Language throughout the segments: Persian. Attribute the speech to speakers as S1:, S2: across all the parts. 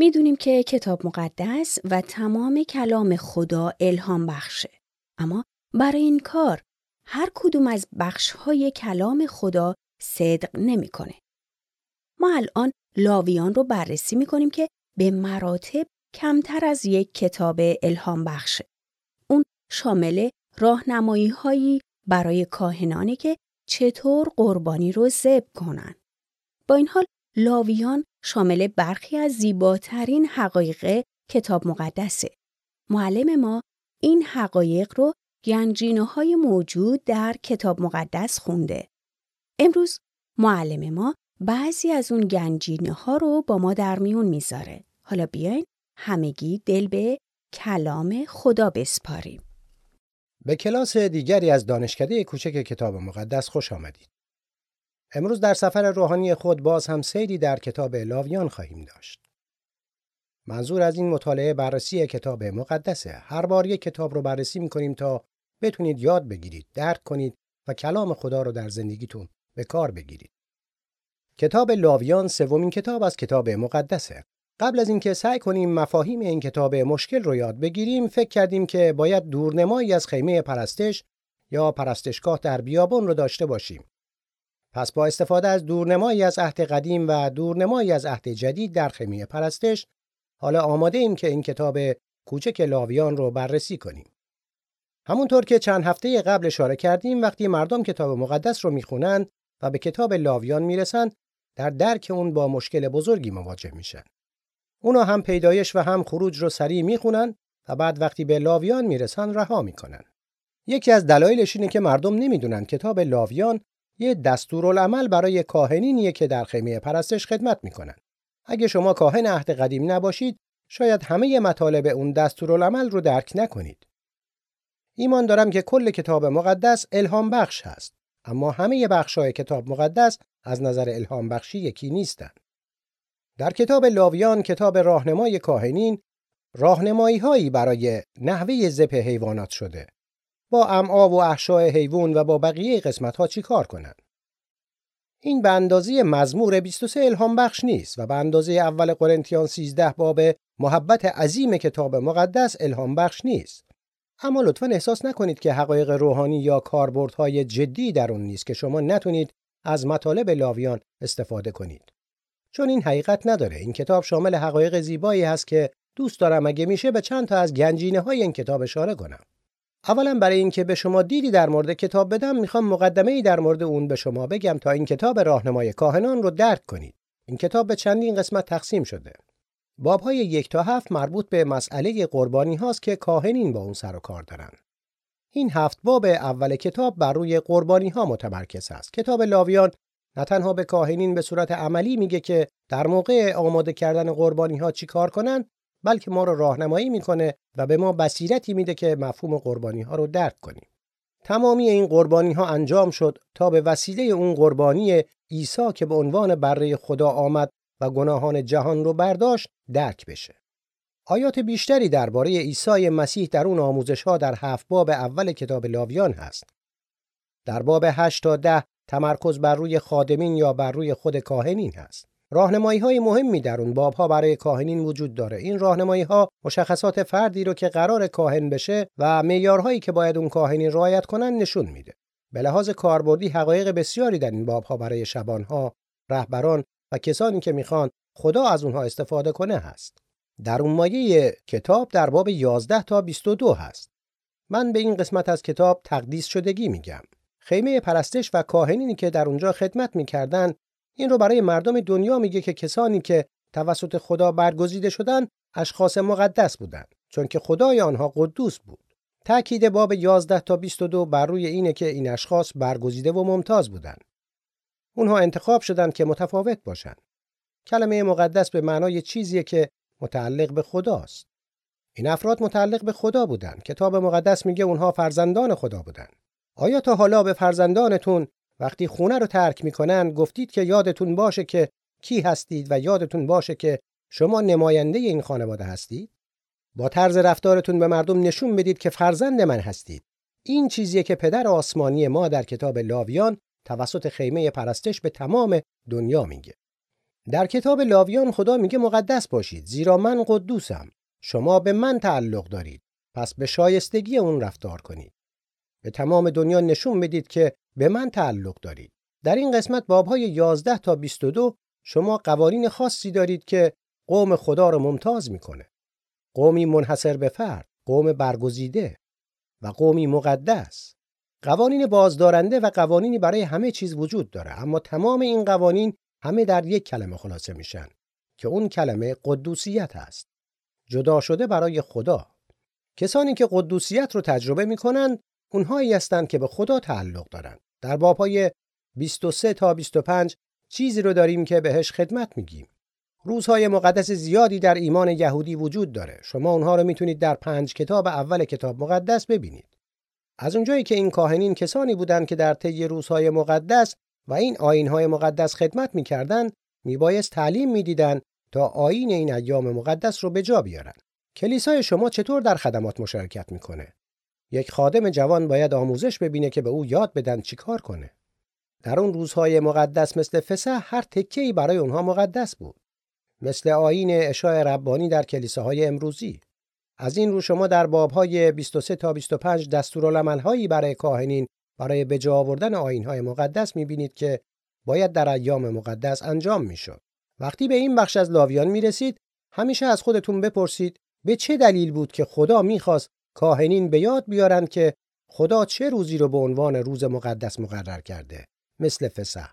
S1: می‌دونیم که کتاب مقدس و تمام کلام خدا الهام بخشه. اما برای این کار هر کدوم از بخشهای کلام خدا صدق نمی‌کنه. ما الان لاویان رو بررسی می‌کنیم که به مراتب کمتر از یک کتاب الهام بخشه. اون شامل راهنمایی هایی برای کاهنانه که چطور قربانی رو ذبح کنن. با این حال لاویان شامل برخی از زیباترین حقایق کتاب مقدسه. معلم ما این حقایق رو گنجینه های موجود در کتاب مقدس خونده. امروز معلم ما بعضی از اون گنجینه ها رو با ما در میون می‌ذاره. حالا بیاین همگی دل به کلام خدا بسپاریم.
S2: به کلاس دیگری از دانشکده کوچک کتاب مقدس خوش آمدید. امروز در سفر روحانی خود باز هم سیری در کتاب لاویان خواهیم داشت. منظور از این مطالعه بررسی کتاب مقدسه. هر بار یک کتاب رو بررسی می‌کنیم تا بتونید یاد بگیرید، درک کنید و کلام خدا رو در زندگیتون به کار بگیرید. کتاب لاویان سومین کتاب از کتاب مقدسه. قبل از اینکه سعی کنیم مفاهیم این کتاب مشکل رو یاد بگیریم، فکر کردیم که باید دورنمایی از خیمه پرستش یا پرستشگاه در بیابان رو داشته باشیم. پس با استفاده از دورنمایی از عهد قدیم و دورنمایی از عهد جدید در خیمه پرستش، حالا آماده ایم که این کتاب کوچک لاویان رو بررسی کنیم. همونطور که چند هفته قبل اشاره کردیم وقتی مردم کتاب مقدس رو می‌خونن و به کتاب لاویان می‌رسن در درک اون با مشکل بزرگی مواجه میشن. اونا هم پیدایش و هم خروج رو سریع می‌خونن و بعد وقتی به لاویان می‌رسن رها می‌کنن. یکی از دلایلش اینه که مردم نمی‌دونن کتاب لاویان یه دستورالعمل برای کاهنینیه که در خیمه پرستش خدمت می‌کنن. اگه شما کاهن عهد قدیم نباشید، شاید همه مطالب اون دستورالعمل رو درک نکنید. ایمان دارم که کل کتاب مقدس الهام بخش هست، اما همه بخشای کتاب مقدس از نظر الهام بخشی یکی نیستند. در کتاب لاویان کتاب راهنمای کاهنین راهنمایی هایی برای نحوه ذبح حیوانات شده با امعا و احشای حیوان و با بقیه قسمت ها چی کار کنن؟ این به اندازه مزمور 23 الهام بخش نیست و به اندازه اول قرنتیان 13 باب محبت عظیم کتاب مقدس الهام بخش نیست. اما لطفا احساس نکنید که حقایق روحانی یا کاربردهای جدی در اون نیست که شما نتونید از مطالب لاویان استفاده کنید. چون این حقیقت نداره. این کتاب شامل حقایق زیبایی هست که دوست دارم اگه میشه به چند تا از گنجینه های این کتاب اشاره کنم. اولا برای اینکه به شما دیدی در مورد کتاب بدم می‌خوام مقدمه ای در مورد اون به شما بگم تا این کتاب راهنمای کاهنان رو درک کنید. این کتاب به چندین قسمت تقسیم شده. باب های یک تا هفت مربوط به مسئله قربانی هاست که کاهنین با اون سر و کار دارن. این هفت باب اول کتاب بر روی قربانی ها متمرکز است کتاب لاویان نه تنها به کاهنین به صورت عملی میگه که در موقع آماده کردن قربانی ها چی کار کنن بلکه ما رو راهنمایی می‌کنه و به ما بصیرتی میده که مفهوم قربانی ها رو درک کنیم. تمامی این قربانی ها انجام شد تا به وسیله اون قربانی عیسی که به عنوان بره خدا آمد و گناهان جهان رو برداشت درک بشه. آیات بیشتری درباره عیسی مسیح در اون آموزش ها در هفت باب اول کتاب لاویان هست. در باب 8 تا 10 تمرکز بر روی خادمین یا بر روی خود کاهنین هست. راهنمایی های مهمی در اون باب ها برای کاهنین وجود داره. این راهنمایی ها مشخصات فردی رو که قرار کاهن بشه و معیارهایی که باید اون کاهنین رعایت کنن نشون میده. به لحاظ کاربردی حقایق بسیاری در این باب ها برای شبانها، رهبران و کسانی که می‌خوان خدا از اونها استفاده کنه هست. در اون مایه کتاب در باب 11 تا 22 هست. من به این قسمت از کتاب تقدیس شدگی میگم. خیمه پرستش و کاهنینی که در اونجا خدمت می‌کردن این رو برای مردم دنیا میگه که کسانی که توسط خدا برگزیده شدن اشخاص مقدس بودند چون که خدای آنها قدوس بود. تأکید باب 11 تا 22 بر روی اینه که این اشخاص برگزیده و ممتاز بودند. اونها انتخاب شدند که متفاوت باشند. کلمه مقدس به معنای چیزیه که متعلق به خداست. این افراد متعلق به خدا بودند. کتاب مقدس میگه اونها فرزندان خدا بودند. آیا تا حالا به فرزندانتون وقتی خونه رو ترک می‌کنن گفتید که یادتون باشه که کی هستید و یادتون باشه که شما نماینده این خانواده هستید؟ با طرز رفتارتون به مردم نشون بدید که فرزند من هستید. این چیزیه که پدر آسمانی ما در کتاب لاویان توسط خیمه پرستش به تمام دنیا میگه. در کتاب لاویان خدا میگه مقدس باشید زیرا من قدوسم شما به من تعلق دارید پس به شایستگی اون رفتار کنید به تمام دنیا نشون بدید که به من تعلق دارید. در این قسمت بابهای 11 تا 22 شما قوانین خاصی دارید که قوم خدا رو ممتاز می‌کنه. قومی منحصر به فرد قوم برگزیده و قومی مقدس. قوانین بازدارنده و قوانینی برای همه چیز وجود داره اما تمام این قوانین همه در یک کلمه خلاصه میشن که اون کلمه قدوسیت است جدا شده برای خدا. کسانی که قدوسیت رو تجربه می‌کنند اونهایی هستند که به خدا تعلق دارند. در بابهای 23 تا 25 چیزی رو داریم که بهش خدمت میگیم. روزهای مقدس زیادی در ایمان یهودی وجود داره. شما اونها رو می‌تونید در پنج کتاب اول کتاب مقدس ببینید. از اونجایی که این کاهنین کسانی بودند که در طی روزهای مقدس و این آینهای مقدس خدمت می‌کردند میبایست تعلیم می‌دیدند تا آین این ایام مقدس رو به جا بیارن. کلیسای شما چطور در خدمات مشارکت می‌کنه؟ یک خادم جوان باید آموزش ببینه که به او یاد بدن چیکار کنه. در اون روزهای مقدس مثل فسح هر تکه‌ای برای اونها مقدس بود. مثل آین اشاع ربانی در کلیساهای امروزی. از این رو شما در بابهای 23 تا 25 دستورالعملهایی برای کاهنین برای به جا آوردن آینهای مقدس می‌بینید که باید در ایام مقدس انجام می‌شد. وقتی به این بخش از لاویان می‌رسید همیشه از خودتون بپرسید به چه دلیل بود که خدا می‌خواست کاهنین به یاد بیارند که خدا چه روزی رو به عنوان روز مقدس مقرر کرده مثل فسح.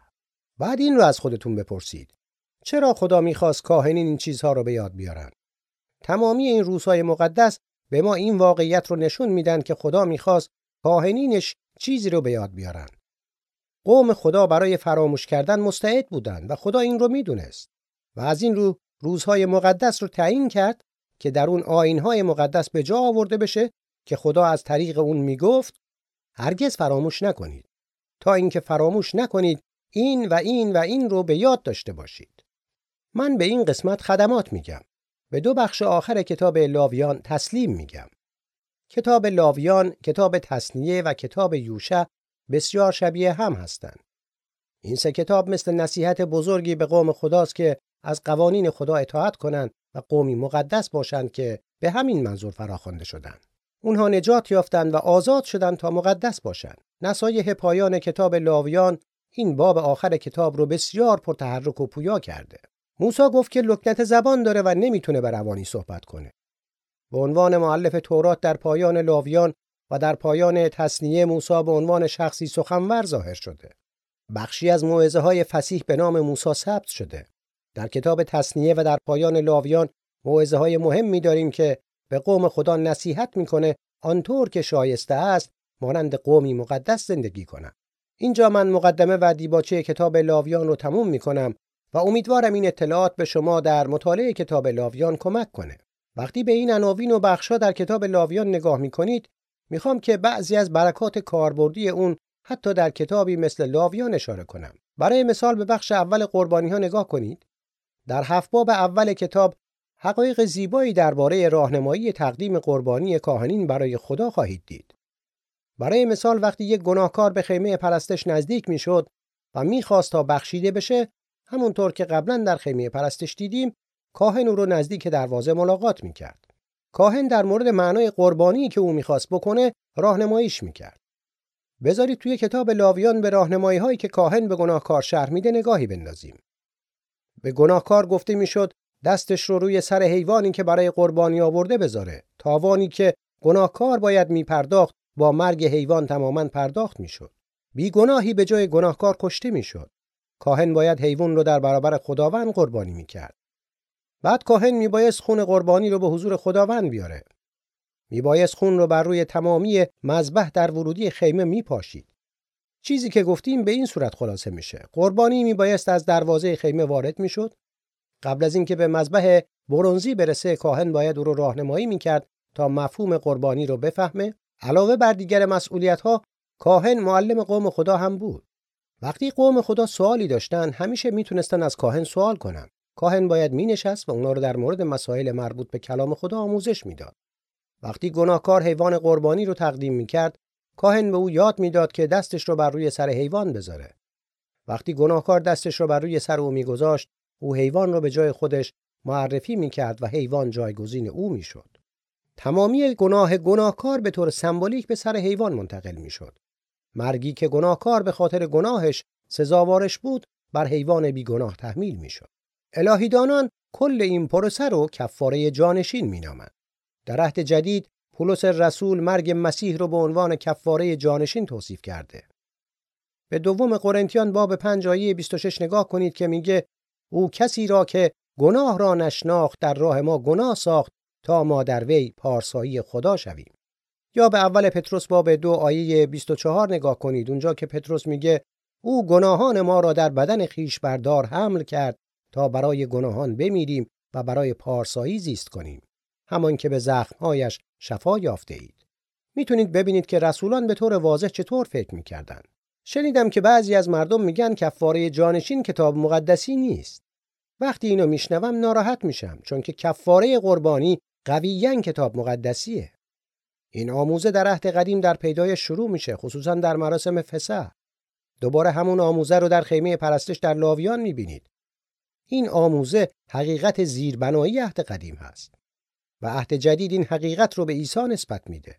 S2: بعد این رو از خودتون بپرسید. چرا خدا می‌خواست کاهنین این چیزها رو به یاد بیارن؟ تمامی این روزهای مقدس به ما این واقعیت رو نشون میدن که خدا می‌خواست کاهنینش چیزی رو به یاد بیارن. قوم خدا برای فراموش کردن مستعد بودند و خدا این رو می‌دونست و از این رو روزهای مقدس رو تعیین کرد که در اون آینهای مقدس به جا آورده بشه که خدا از طریق اون می‌گفت هرگز فراموش نکنید. تا اینکه فراموش نکنید این و این و این رو به یاد داشته باشید. من به این قسمت خدمات میگم. به دو بخش آخر کتاب لاویان تسلیم میگم. کتاب لاویان کتاب تصنیه و کتاب یوشع بسیار شبیه هم هستند. این سه کتاب مثل نصیحت بزرگی به قوم خداست که از قوانین خدا اطاعت کنند و قومی مقدس باشند که به همین منظور فراخوانده شدند. اونها نجات یافتند و آزاد شدند تا مقدس باشند. نصایح پایان کتاب لاویان این باب آخر کتاب رو بسیار پرتحرک و پویا کرده. موسی گفت که لکنت زبان داره و نمی‌تونه به روانی صحبت کنه. به عنوان معلف تورات در پایان لاویان و در پایان تصنیه موسی به عنوان شخصی سخنور ظاهر شده. بخشی از موعظه های فسیح به نام موسی ثبت شده. در کتاب تصنیه و در پایان لاویان موعظه های مهمی داریم که به قوم خدا نصیحت می‌کنه آنطور که شایسته است مانند قومی مقدس زندگی کنند. اینجا من مقدمه و دیباچه کتاب لاویان رو تموم می‌کنم و امیدوارم این اطلاعات به شما در مطالعه کتاب لاویان کمک کنه. وقتی به این عناوین و بخشا در کتاب لاویان نگاه می‌کنید می‌خوام که بعضی از برکات کاربردی اون حتی در کتابی مثل لاویان اشاره کنم. برای مثال به بخش اول قربانی ها نگاه کنید. در هفت باب اول کتاب حقایق زیبایی درباره راهنمایی تقدیم قربانی کاهنین برای خدا خواهید دید. برای مثال وقتی یک گناهکار به خیمه پرستش نزدیک می‌شد و می‌خواست تا بخشیده بشه همونطور که قبلا در خیمه پرستش دیدیم کاهن او رو نزدیک دروازه ملاقات می‌کرد. کاهن در مورد معنای قربانی که او می‌خواست بکنه راهنماییش می‌کرد. بذارید توی کتاب لاویان به راهنمایی هایی که کاهن به گناهکار شهر میده نگاهی بندازیم. به گناهکار گفته می‌شد دستش رو روی سر حیوانی که برای قربانی آورده بذاره. تاوانی که گناهکار باید میپرداخت با مرگ حیوان تماما پرداخت می‌شد. بی گناهی به جای گناهکار کشته می‌شد. کاهن باید حیوان رو در برابر خداوند قربانی می‌کرد. بعد کاهن میبایست خون قربانی رو به حضور خداوند بیاره. میبایست خون رو بر روی تمامی مذبح در ورودی خیمه میپاشید. چیزی که گفتیم به این صورت خلاصه میشه. قربانی میبایست از دروازه خیمه وارد می‌شد. قبل از اینکه به مذبح برونزی برسه کاهن باید او رو راهنمایی می‌کرد تا مفهوم قربانی رو بفهمه. علاوه بر دیگر مسئولیت ها کاهن معلم قوم خدا هم بود. وقتی قوم خدا سوالی داشتن همیشه می‌تونستن از کاهن سوال کنن. کاهن باید مینشست و اونا رو در مورد مسائل مربوط به کلام خدا آموزش می‌داد. وقتی گناهکار حیوان قربانی رو تقدیم می‌کرد، کاهن به او یاد می‌داد که دستش رو بر روی سر حیوان بذاره. وقتی گناهکار دستش رو بر روی سر او میگذاشت، او حیوان را به جای خودش معرفی می‌کرد و حیوان جایگزین او می‌شد. تمامی گناه گناهکار به طور سمبولیک به سر حیوان منتقل می‌شد. مرگی که گناهکار به خاطر گناهش سزاوارش بود بر حیوان بیگناه تحمیل می‌شد. الهیدانان کل این پروسه رو کفاره جانشین مینامند. در عهد جدید پولس رسول مرگ مسیح رو به عنوان کفاره جانشین توصیف کرده. به دوم قرنتیان باب 5 آیه 26 نگاه کنید که میگه او کسی را که گناه را نشناخت در راه ما گناه ساخت تا ما در وی پارسایی خدا شویم. یا به اول پتروس باب دو آیه 24 نگاه کنید اونجا که پتروس میگه او گناهان ما را در بدن خیش بردار حمل کرد تا برای گناهان بمیریم و برای پارسایی زیست کنیم همان که به زخمهایش شفا یافته اید می‌تونید ببینید که رسولان به طور واضح چطور فکر می‌کردن شنیدم که بعضی از مردم میگن کفاره جانشین کتاب مقدسی نیست. وقتی اینو میشنوم ناراحت میشم چون که کفاره قربانی قویین کتاب مقدسیه. این آموزه در عهد قدیم در پیدای شروع میشه خصوصا در مراسم فسح. دوباره همون آموزه رو در خیمه پرستش در لاویان می‌بینید. این آموزه حقیقت زیربنایی عهد قدیم هست. و عهد جدید این حقیقت رو به عیسی نسبت میده.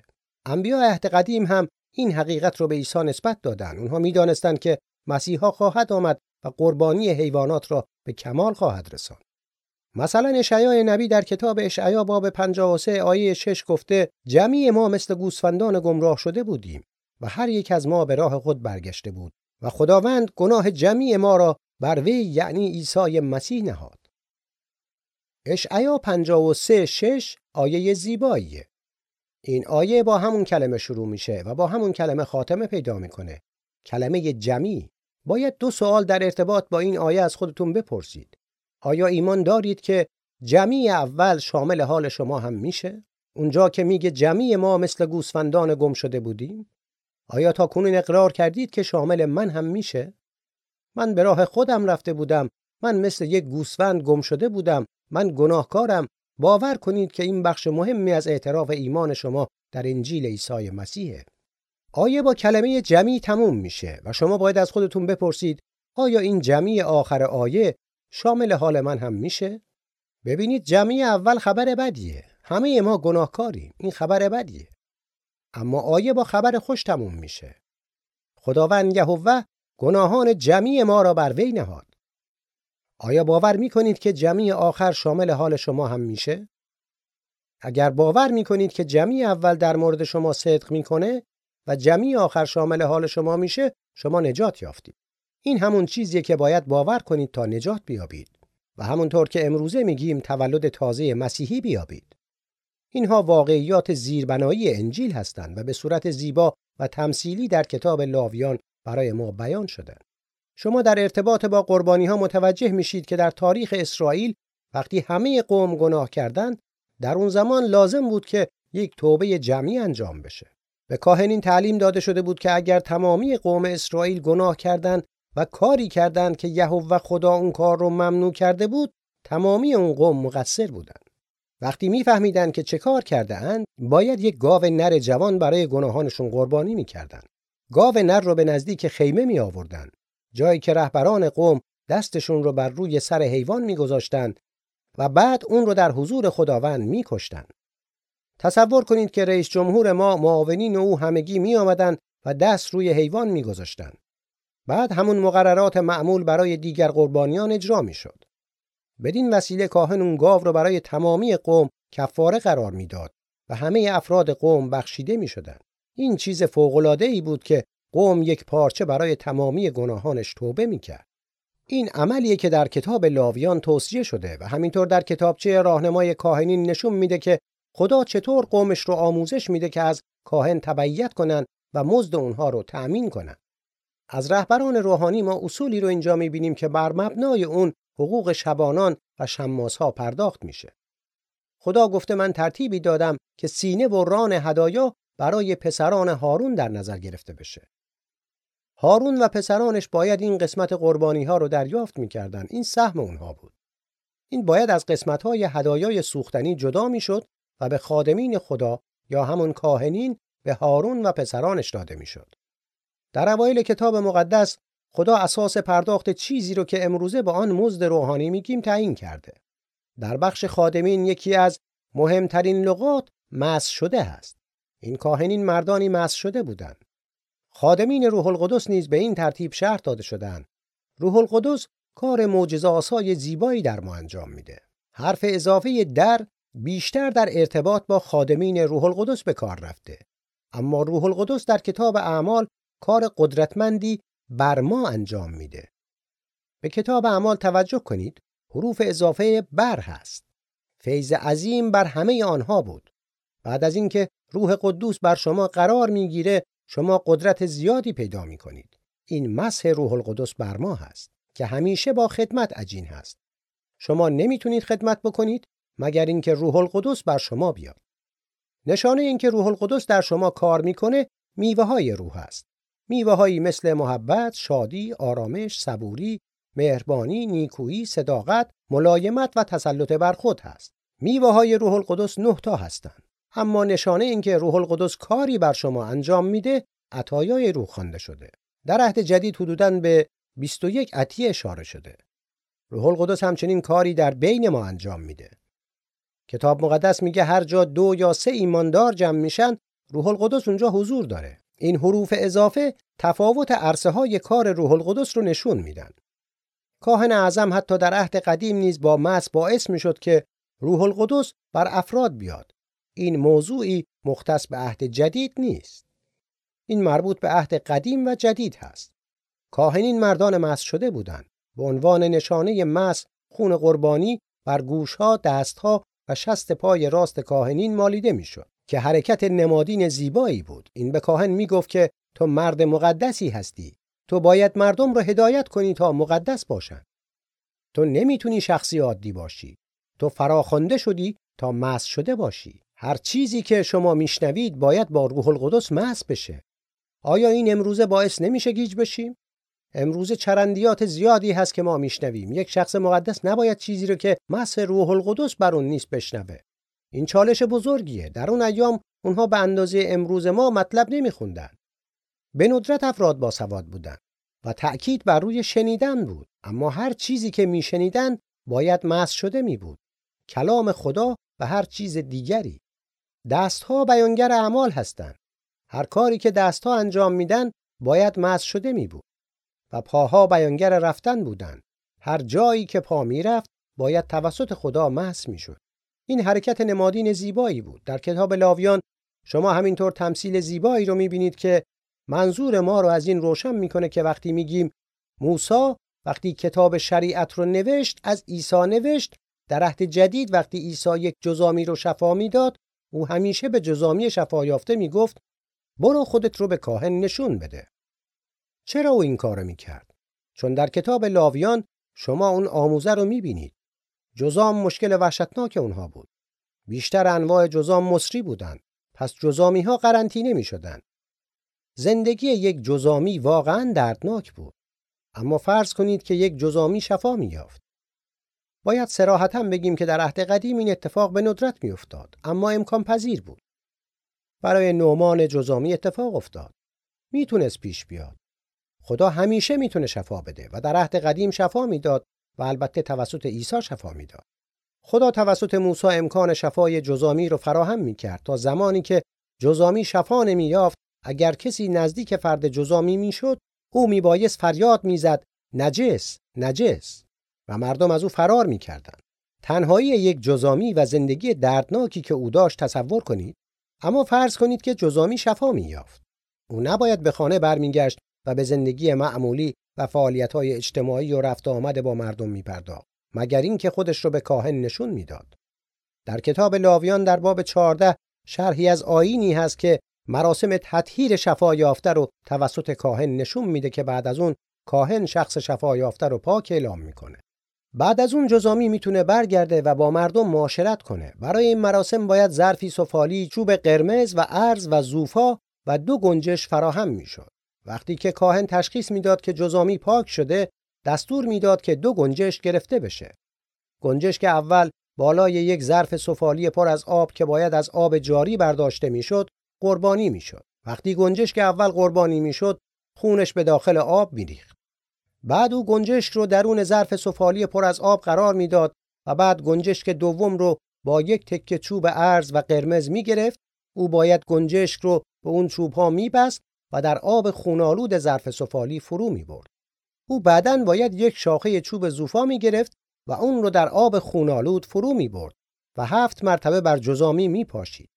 S2: انبیا عهد قدیم هم این حقیقت رو به عیسی نسبت دادن. اونها می‌دانستند که مسیحا خواهد آمد و قربانی حیوانات را به کمال خواهد رساند. مثلا اشعیا نبی در کتاب اشعیا باب 53 آیه 6 گفته جمعی ما مثل گوسفندان گمراه شده بودیم و هر یک از ما به راه خود برگشته بود و خداوند گناه جمعی ما را بر وی یعنی عیسی مسیح نهاد. اشعیا 53 6 آیه زیباییه. این آیه با همون کلمه شروع میشه و با همون کلمه خاتمه پیدا می‌کنه. کلمه جمعی باید دو سوال در ارتباط با این آیه از خودتون بپرسید. آیا ایمان دارید که جمعی اول شامل حال شما هم میشه؟ اونجا که میگه جمعی ما مثل گوسفندان گم شده بودیم. آیا تا کنون اقرار کردید که شامل من هم میشه؟ من به راه خودم رفته بودم. من مثل یک گوسفند گم شده بودم. من گناهکارم. باور کنید که این بخش مهمی از اعتراف ایمان شما در انجیل عیسی مسیحه آیه با کلمه جمعی تموم میشه و شما باید از خودتون بپرسید آیا این جمعی آخر آیه شامل حال من هم میشه؟ ببینید جمعی اول خبر بدیه. همه ما گناهکاریم. این خبر بدیه. اما آیه با خبر خوش تموم میشه. خداوند یهوه گناهان جمعی ما را بر وی نهاد. آیا باور می کنید که جمعی آخر شامل حال شما هم میشه؟ اگر باور می کنید که جمعی اول در مورد شما صدق می‌کنه و جمعی آخر شامل حال شما میشه شما نجات یافتید. این همون چیزیه که باید باور کنید تا نجات بیابید. و همونطور که امروزه میگیم تولد تازه مسیحی بیابید. اینها واقعیات زیربنایی انجیل هستند و به صورت زیبا و تمثیلی در کتاب لاویان برای ما بیان شده. شما در ارتباط با قربانی ها متوجه میشید که در تاریخ اسرائیل وقتی همه قوم گناه کردند در اون زمان لازم بود که یک توبه جمعی انجام بشه. به کاهنین تعلیم داده شده بود که اگر تمامی قوم اسرائیل گناه کردند و کاری کردند که یهوه خدا اون کار رو ممنوع کرده بود تمامی اون قوم مقصر بودند. وقتی میفهمیدند که چه کار کرده اند باید یک گاو نر جوان برای گناهانشون قربانی می‌کردند. گاو نر رو به نزدیک خیمه می آوردن جایی که رهبران قوم دستشون رو بر روی سر حیوان میگذاشتند و بعد اون رو در حضور خداوند میکشتند تصور کنید که رئیس جمهور ما معاونین او همگی می آمدن و دست روی حیوان میگذاشتند بعد همون مقررات معمول برای دیگر قربانیان اجرا می‌شد. بدین وسیله کاهن اون گاو رو برای تمامی قوم کفاره قرار می‌داد و همه افراد قوم بخشیده می این چیز ای بود که قوم یک پارچه برای تمامی گناهانش توبه می‌کرد. این عملیه که در کتاب لاویان توصیه شده و همینطور در کتابچه راهنمای کاهنین نشون میده که خدا چطور قومش رو آموزش میده که از کاهن تبعیت کنن و مزد اونها رو تأمین کنن. از رهبران روحانی ما اصولی رو اینجا می‌بینیم که بر مبنای اون حقوق شبانان و شماسها پرداخت میشه. خدا گفته من ترتیبی دادم که سینه و ران هدایا برای پسران هارون در نظر گرفته بشه. هارون و پسرانش باید این قسمت قربانی ها رو دریافت می‌کردن. این سهم اونها بود. این باید از قسمت های هدایای سوختنی جدا می‌شد و به خادمین خدا یا همون کاهنین به هارون و پسرانش داده می‌شد. در اوایل کتاب مقدس خدا اساس پرداخت چیزی رو که امروزه با آن مزد روحانی میگیم تعیین کرده. در بخش خادمین یکی از مهمترین لغات مس شده است. این کاهنین مردانی مس شده بودند. خادمین روح القدس نیز به این ترتیب شرط داده شدند. روح القدس کار معجزه‌آسای زیبایی در ما انجام میده. حرف اضافه در بیشتر در ارتباط با خادمین روح القدس به کار رفته. اما روح القدس در کتاب اعمال کار قدرتمندی بر ما انجام میده. به کتاب اعمال توجه کنید. حروف اضافه بر هست. فیض عظیم بر همه آنها بود. بعد از اینکه روح قدوس بر شما قرار می‌گیره شما قدرت زیادی پیدا می کنید. این مسح روح القدس بر ما هست که همیشه با خدمت عجین هست. شما نمی‌تونید خدمت بکنید مگر اینکه روح القدس بر شما بیاد. نشانه اینکه روح القدس در شما کار می‌کنه میوه های روح است. میوه هایی مثل محبت، شادی، آرامش، صبوری، مهربانی، نیکویی، صداقت، ملایمت و تسلط بر خود هست. میوه های روح القدس نه تا هستند. اما نشانه اینکه روح القدس کاری بر شما انجام میده عطایای روح خوانده شده. در عهد جدید حدوداً به 21 عطیه اشاره شده. روح القدس همچنین کاری در بین ما انجام میده. کتاب مقدس میگه هر جا دو یا سه ایماندار جمع میشن روح القدس اونجا حضور داره. این حروف اضافه تفاوت عرصه های کار روح القدس رو نشون میدن. کاهن اعظم حتی در عهد قدیم نیز با مس باعث می‌شد که روح القدس بر افراد بیاد. این موضوعی مختص به عهد جدید نیست. این مربوط به عهد قدیم و جدید هست. کاهنین مردان مس شده بودند. به عنوان نشانه مس خون قربانی بر گوشها، دستها و شست پای راست کاهنین مالیده می‌شد که حرکت نمادین زیبایی بود. این به کاهن می‌گفت که تو مرد مقدسی هستی. تو باید مردم را هدایت کنی تا مقدس باشند. تو نمی‌تونی شخصی عادی باشی. تو فراخوانده شدی تا مس شده باشی. هر چیزی که شما میشنوید باید با روح القدس مس بشه. آیا این امروزه باعث نمیشه گیج بشیم؟ امروزه چرندیات زیادی هست که ما میشنویم. یک شخص مقدس نباید چیزی رو که مس روح القدس بر اون نیست بشنوه. این چالش بزرگیه. در اون ایام اونها به اندازه امروز ما مطلب نمیخوندن. به ندرت افراد با سواد بودن و تأکید بر روی شنیدن بود. اما هر چیزی که میشنیدن باید مس شده می بود. کلام خدا و هر چیز دیگری. دستها بیانگر اعمال هستند. هر کاری که دستها انجام میدن باید مس شده می بود. و پاها بیانگر رفتن بودند. هر جایی که پا می‌رفت باید توسط خدا محض می‌شد. این حرکت نمادین زیبایی بود. در کتاب لاویان شما همینطور تمثیل زیبایی رو می‌بینید که منظور ما رو از این روشن می‌کنه که وقتی میگیم موسی وقتی کتاب شریعت رو نوشت از عیسی نوشت در عهد جدید وقتی عیسی یک جزامی رو شفا می‌داد او همیشه به جزامی شفا یافته می‌گفت برو خودت رو به کاهن نشون بده چرا او این کارو می‌کرد چون در کتاب لاویان شما اون آموزه رو می‌بینید جزام مشکل وحشتناک اونها بود بیشتر انواع جزام مصری بودند پس جزامی ها قرنطینه می شدن. زندگی یک جزامی واقعا دردناک بود. اما فرض کنید که یک جزامی شفا می یافت. باید سراحتا بگیم که در عهد قدیم این اتفاق به ندرت می افتاد. اما امکان پذیر بود. برای نومان جزامی اتفاق افتاد. می‌تونست پیش بیاد. خدا همیشه می‌تونه شفا بده و در عهد قدیم شفا می‌داد و البته توسط عیسی شفا می‌داد. خدا توسط موسی امکان شفای جزامی رو فراهم می‌کرد تا زمانی که جزامی شفا نمییافت اگر کسی نزدیک فرد جزامی می‌شد او میبایست فریاد می‌زد نجس نجس و مردم از او فرار می‌کردند. تنهایی یک جزامی و زندگی دردناکی که او داشت تصور کنید اما فرض کنید که جزامی شفا مییافت. او نباید به خانه برمیگشت و به زندگی معمولی و فعالیت‌های اجتماعی و رفت آمد با مردم میپرداخت مگر اینکه خودش رو به کاهن نشون می‌داد. در کتاب لاویان در باب 14 شرحی از آینی هست که مراسم تطهیر شفا یافته رو توسط کاهن نشون میده که بعد از اون کاهن شخص شفا یافته رو پاک اعلام می‌کنه. بعد از اون جزامی می‌تونه برگرده و با مردم معاشرت کنه. برای این مراسم باید ظرفی سفالی چوب قرمز و ارز و زوفا و دو گنجش فراهم می‌شد. وقتی که کاهن تشخیص می‌داد که جزامی پاک شده دستور می‌داد که دو گنجش گرفته بشه. گنجش که اول بالای یک ظرف سفالی پر از آب که باید از آب جاری برداشته می‌شد قربانی می‌شد. وقتی گنجش که اول قربانی می‌شد خونش به داخل آب میریخت. بعد او گنجشک رو درون ظرف سفالی پر از آب قرار می‌داد و بعد گنجشک دوم رو با یک تکه چوب ارز و قرمز می گرفت او باید گنجشک رو به اون چوب ها می بست و در آب خونالود ظرف سفالی فرو می برد. او بعدا باید یک شاخه چوب زوفا می گرفت و اون رو در آب خونالود فرو می برد و هفت مرتبه بر جزامی می پاشید.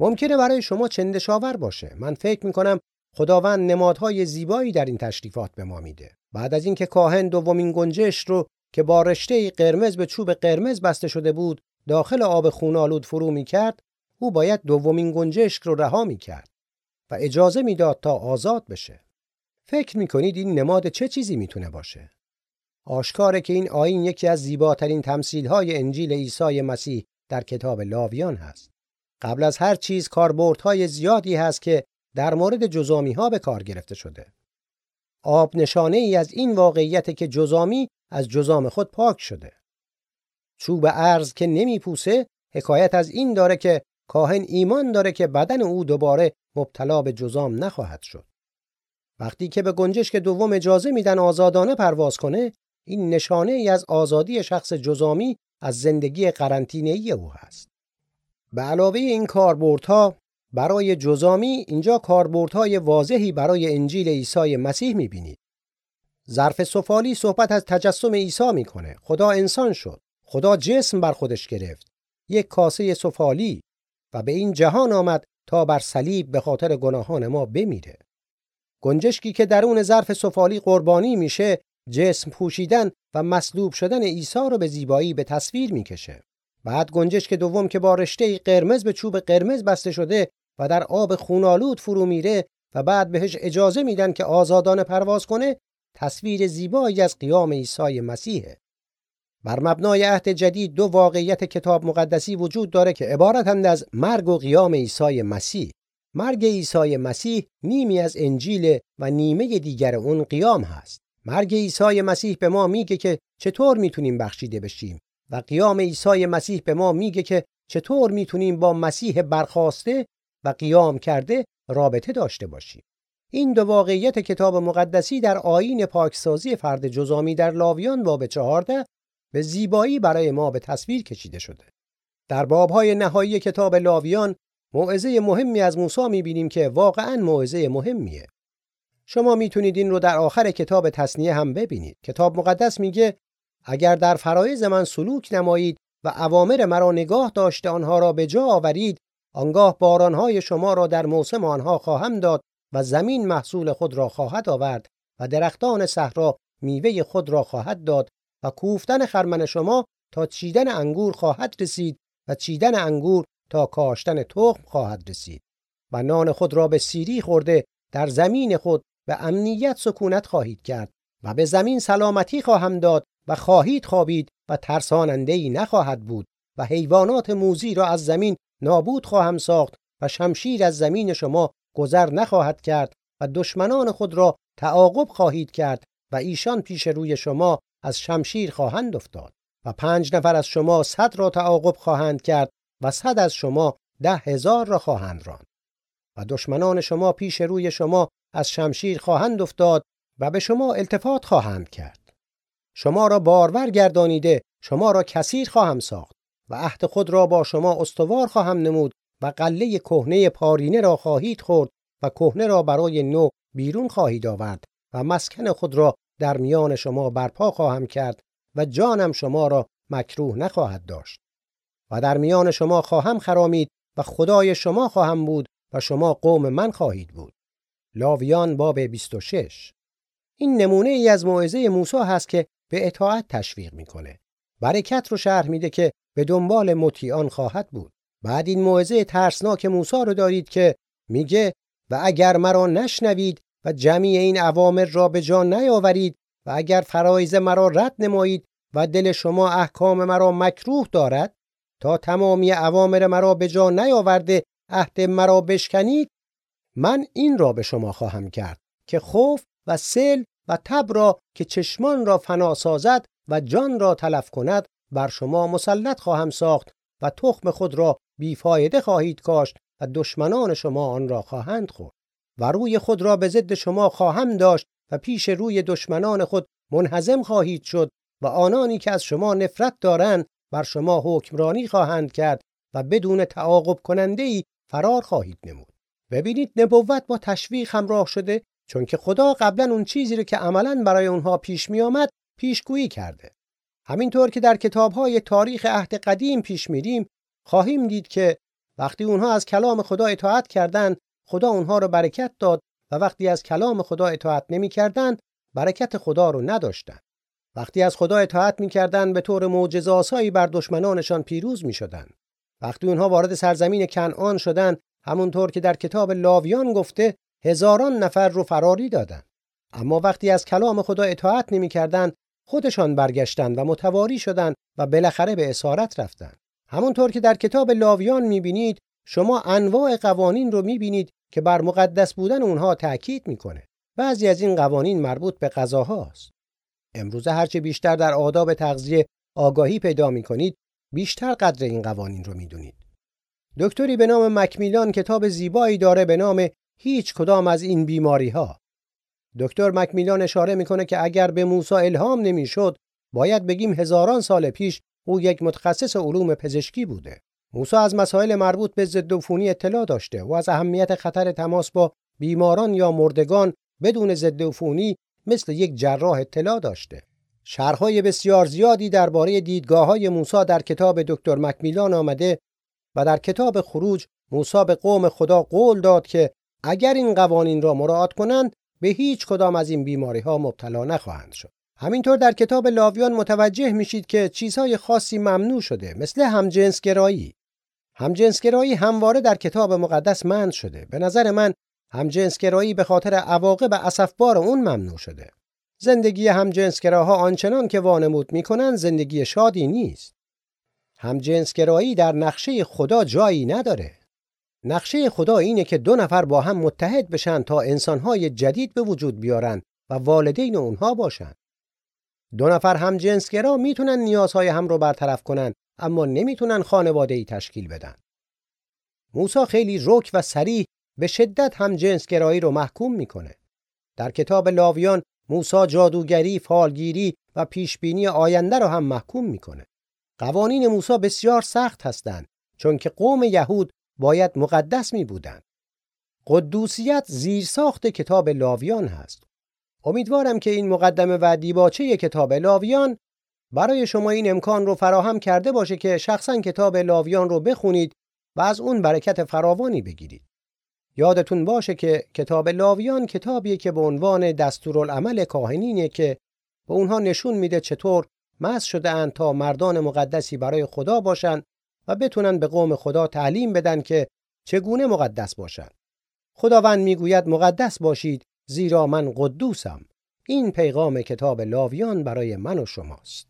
S2: ممکنه برای شما چندشاور باشه. من فکر می کنم خداوند نمادهای زیبایی در این تشریفات به ما میده. بعد از اینکه کاهن دومین گنجش رو که با رشته قرمز به چوب قرمز بسته شده بود داخل آب خونالود فرو می کرد او باید دومین گنجشک رو رها می کرد و اجازه می‌داد تا آزاد بشه. فکر می کنید این نماد چه چیزی می‌تونه باشه؟ آشکاره که این آین یکی از زیباترین های انجیل عیسی مسیح در کتاب لاویان هست. قبل از هر چیز کاربردهای زیادی هست که در مورد جزامی ها به کار گرفته شده. آب نشانه ای از این واقعیت که جزامی از جزام خود پاک شده. چوب ارز که نمیپوسه حکایت از این داره که کاهن ایمان داره که بدن او دوباره مبتلا به جزام نخواهد شد. وقتی که به گنجشک دوم اجازه میدن آزادانه پرواز کنه این نشانه ای از آزادی شخص جزامی از زندگی قرنطینه ای او هست. به علاوه این کاربردها برای جزامی اینجا کاربردهای واضحی برای انجیل عیسی مسیح می‌بینید. ظرف سفالی صحبت از تجسم عیسی می‌کنه. خدا انسان شد. خدا جسم بر خودش گرفت. یک کاسه سفالی و به این جهان آمد تا بر صلیب به خاطر گناهان ما بمیره. گنجشکی که درون ظرف سفالی قربانی میشه جسم پوشیدن و مصلوب شدن عیسی رو به زیبایی به تصویر می‌کشه. بعد گنجشک دوم که با رشته قرمز به چوب قرمز بسته شده و در آب خونالود فرو میره و بعد بهش اجازه میدن که آزادانه پرواز کنه تصویر زیبایی از قیام عیسی مسیحه. بر مبنای عهد جدید دو واقعیت کتاب مقدسی وجود داره که عبارتند از مرگ و قیام عیسی مسیح. مرگ عیسی مسیح نیمی از انجیل و نیمه دیگر اون قیام هست. مرگ عیسی مسیح به ما میگه که چطور می‌تونیم بخشیده بشیم و قیام عیسی مسیح به ما میگه که چطور می‌تونیم با مسیح برخواسته و قیام کرده رابطه داشته باشیم. این دو واقعیت کتاب مقدسی در آیین پاکسازی فرد جزامی در لاویان باب چهارده به زیبایی برای ما به تصویر کشیده شده. در بابهای نهایی کتاب لاویان موعظه مهمی از موسی می‌بینیم که واقعا موعظه مهمیه. شما می‌تونید این رو در آخر کتاب تصنیه هم ببینید. کتاب مقدس میگه اگر در فرایز من سلوک نمایید و اوامر مرا نگاه داشته آنها را به جا آورید آنگاه بارانهای شما را در موسم آنها خواهم داد و زمین محصول خود را خواهد آورد و درختان صحرا میوه خود را خواهد داد و کوفتن خرمن شما تا چیدن انگور خواهد رسید و چیدن انگور تا کاشتن تخم خواهد رسید و نان خود را به سیری خورده در زمین خود به امنیت سکونت خواهید کرد و به زمین سلامتی خواهم داد و خواهید خوابید و ترساننده ای نخواهد بود و حیوانات موزی را از زمین نابود خواهم ساخت و شمشیر از زمین شما گذر نخواهد کرد و دشمنان خود را تعاقب خواهید کرد و ایشان پیش روی شما از شمشیر خواهند افتاد و پنج نفر از شما صد را تعاقب خواهند کرد و صد از شما ده هزار را خواهند راند. و دشمنان شما پیش روی شما از شمشیر خواهند افتاد و به شما التفات خواهند کرد. شما را بارور گردانیده شما را کثیر خواهم ساخت. و عهد خود را با شما استوار خواهم نمود و قله کهنه پارینه را خواهید خورد و کهنه را برای نو بیرون خواهید آورد و مسکن خود را در میان شما برپا خواهم کرد و جانم شما را مکروه نخواهد داشت. و در میان شما خواهم خرامید و خدای شما خواهم بود و شما قوم من خواهید بود. لاویان باب 26 این نمونه ای از موعظه موسی هست که به اطاعت تشویق می‌کنه. برکت رو شرح میده که به دنبال مطیعان خواهد بود. بعد این موعظه ترسناک موسی رو دارید که میگه و اگر مرا نشنوید و جمعی این اوامر را به جا نیاورید و اگر فرایز مرا رد نمایید و دل شما احکام مرا مکروه دارد تا تمامی اوامر مرا به جا نیاورده عهد مرا بشکنید من این را به شما خواهم کرد که خوف و سل و تب را که چشمان را فنا سازد و جان را تلف کند بر شما مسلط خواهم ساخت و تخم خود را بیفایده خواهید کاشت و دشمنان شما آن را خواهند خورد. و روی خود را به ضد شما خواهم داشت و پیش روی دشمنان خود منهزم خواهید شد و آنانی که از شما نفرت دارند بر شما حکمرانی خواهند کرد و بدون تعاقب کننده ای فرار خواهید نمود. ببینید نبوت با تشویق همراه شده چون که خدا قبلا اون چیزی رو که عملا برای اونها پیش می آمد پیشگویی کرده. همینطور که در کتابهای تاریخ عهد قدیم پیش میریم خواهیم دید که وقتی اونها از کلام خدا اطاعت کردند خدا اونها رو برکت داد و وقتی از کلام خدا اطاعت نمی‌کردند برکت خدا رو نداشتند. وقتی از خدا اطاعت می‌کردند به طور معجزه‌آسایی بر دشمنانشان پیروز می‌شدند. وقتی اونها وارد سرزمین کنعان شدند همونطور که در کتاب لاویان گفته هزاران نفر رو فراری دادند. اما وقتی از کلام خدا اطاعت نمی‌کردند خودشان برگشتند و متواری شدند و بالاخره به اسارت رفتند. همونطور که در کتاب لاویان می‌بینید شما انواع قوانین رو می‌بینید که بر مقدس بودن اونها تاکید می‌کنه. بعضی از این قوانین مربوط به غذاهاست امروز هرچه بیشتر در آداب تغذیه آگاهی پیدا می‌کنید بیشتر قدر این قوانین رو می‌دونید. دکتری به نام مکمیلان کتاب زیبایی داره به نام هیچ کدام از این بیماری ها دکتر مکمیلان اشاره می‌کنه که اگر به موسی الهام نمی‌شد باید بگیم هزاران سال پیش او یک متخصص علوم پزشکی بوده. موسی از مسائل مربوط به ضد عفونی اطلاع داشته و از اهمیت خطر تماس با بیماران یا مردگان بدون ضد عفونی مثل یک جراح اطلاع داشته. شرحهای بسیار زیادی درباره دیدگاه‌های موسی در کتاب دکتر مکمیلان آمده و در کتاب خروج موسی به قوم خدا قول داد که اگر این قوانین را مراعات کنند به هیچ کدام از این بیماری ها مبتلا نخواهند شد. همینطور در کتاب لاویان متوجه میشید که چیزهای خاصی ممنوع شده مثل همجنسگرایی. همجنسگرایی همواره در کتاب مقدس منع شده. به نظر من همجنسگرایی به خاطر عواقب اسفبار اون ممنوع شده. زندگی همجنسگراها آنچنان که وانمود می‌کنن زندگی شادی نیست. همجنسگرایی در نقشه خدا جایی نداره. نقشه خدا اینه که دو نفر با هم متحد بشن تا انسانهای جدید به وجود بیارن و والدین اونها باشن. دو نفر هم جنسگرا می‌تونن نیازهای هم رو برطرف کنن اما نمی‌تونن خانواده ای تشکیل بدن. موسی خیلی رک و سریح به شدت هم جنسگرایی رو محکوم می‌کنه. در کتاب لاویان موسی جادوگری، فالگیری و پیشبینی آینده رو هم محکوم می‌کنه. قوانین موسی بسیار سخت هستند چون که قوم یهود باید مقدس می بودن. قدوسیت زیرساخت کتاب لاویان هست. امیدوارم که این مقدمه و دیباچه کتاب لاویان برای شما این امکان رو فراهم کرده باشه که شخصا کتاب لاویان رو بخونید و از اون برکت فراوانی بگیرید. یادتون باشه که کتاب لاویان کتابیه که به عنوان دستورالعمل کاهنینه که به اونها نشون میده چطور مس شده اند تا مردان مقدسی برای خدا باشند و بتونن به قوم خدا تعلیم بدن که چگونه مقدس باشند. خداوند می‌گوید مقدس باشید زیرا من قدوسم. این پیغام کتاب لاویان برای من و شماست.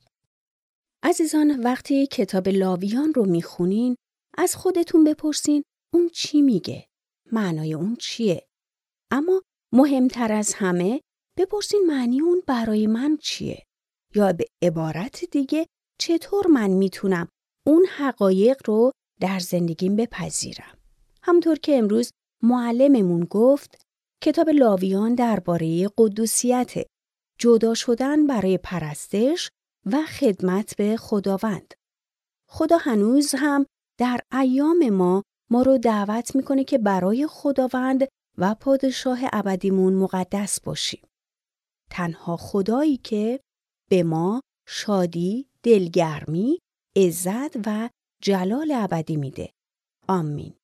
S1: عزیزان وقتی کتاب لاویان رو می‌خونین از خودتون بپرسین اون چی میگه؟ معنای اون چیه؟ اما مهمتر از همه بپرسین معنی اون برای من چیه؟ یا به عبارت دیگه چطور من می‌تونم اون حقایق رو در زندگیم بپذیرم. همطور که امروز معلممون گفت کتاب لاویان درباره قدوسیت جدا شدن برای پرستش و خدمت به خداوند. خدا هنوز هم در ایام ما ما رو دعوت می‌کنه که برای خداوند و پادشاه ابدیمون مقدس باشیم. تنها خدایی که به ما شادی، دلگرمی عزت و جلال ابدی میده. آمین.